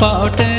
पाटे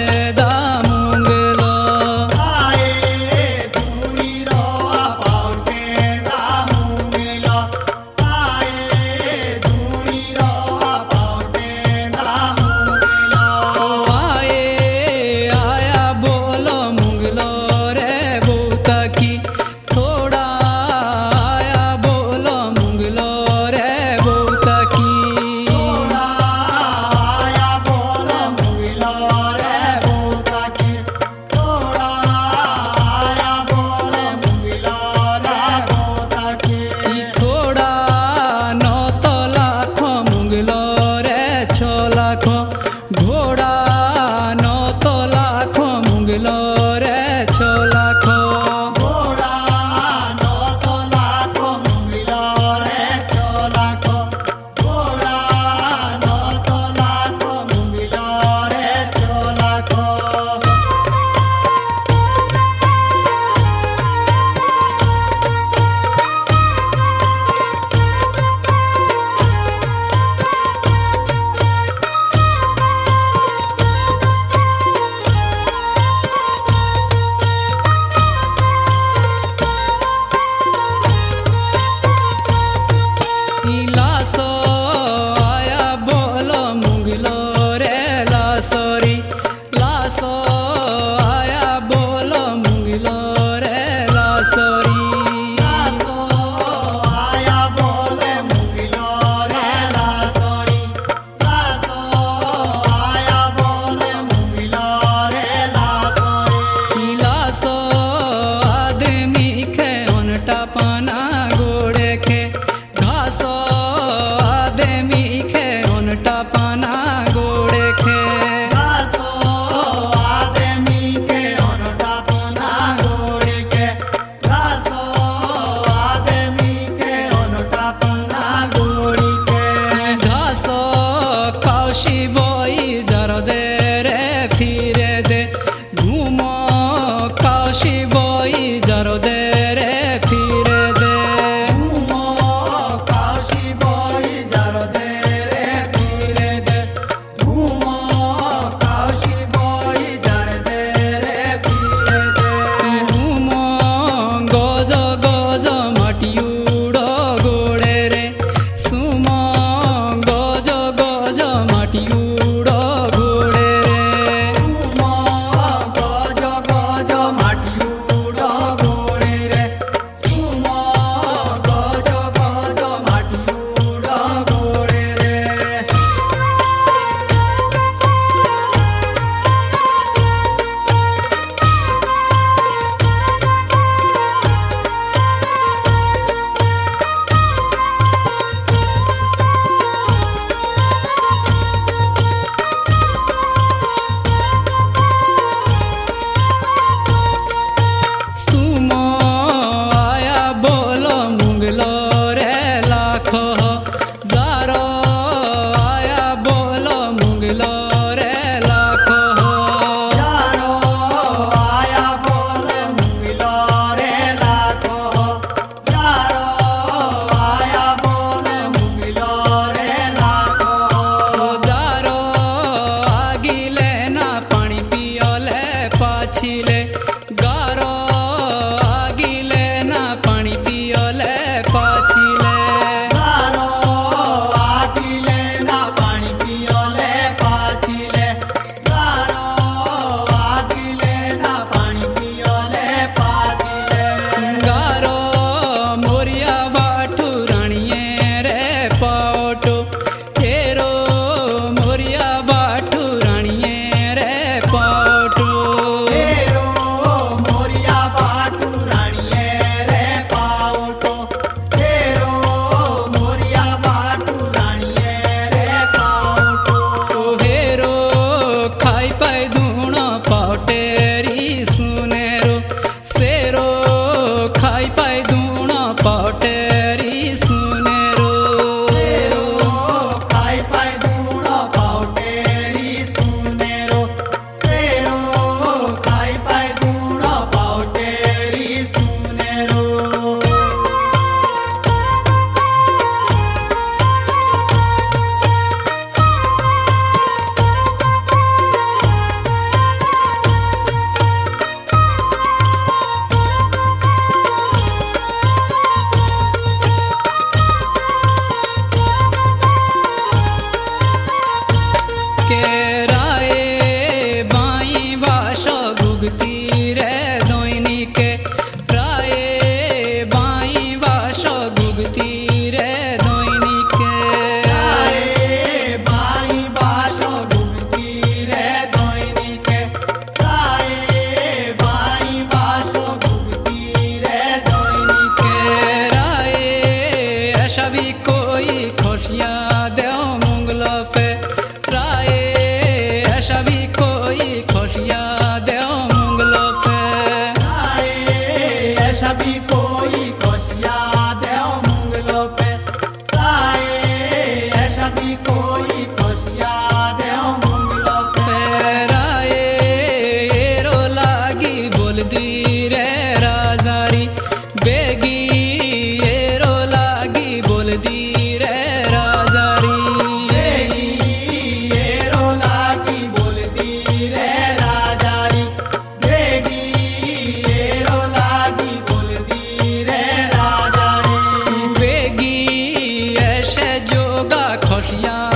खुशियाँ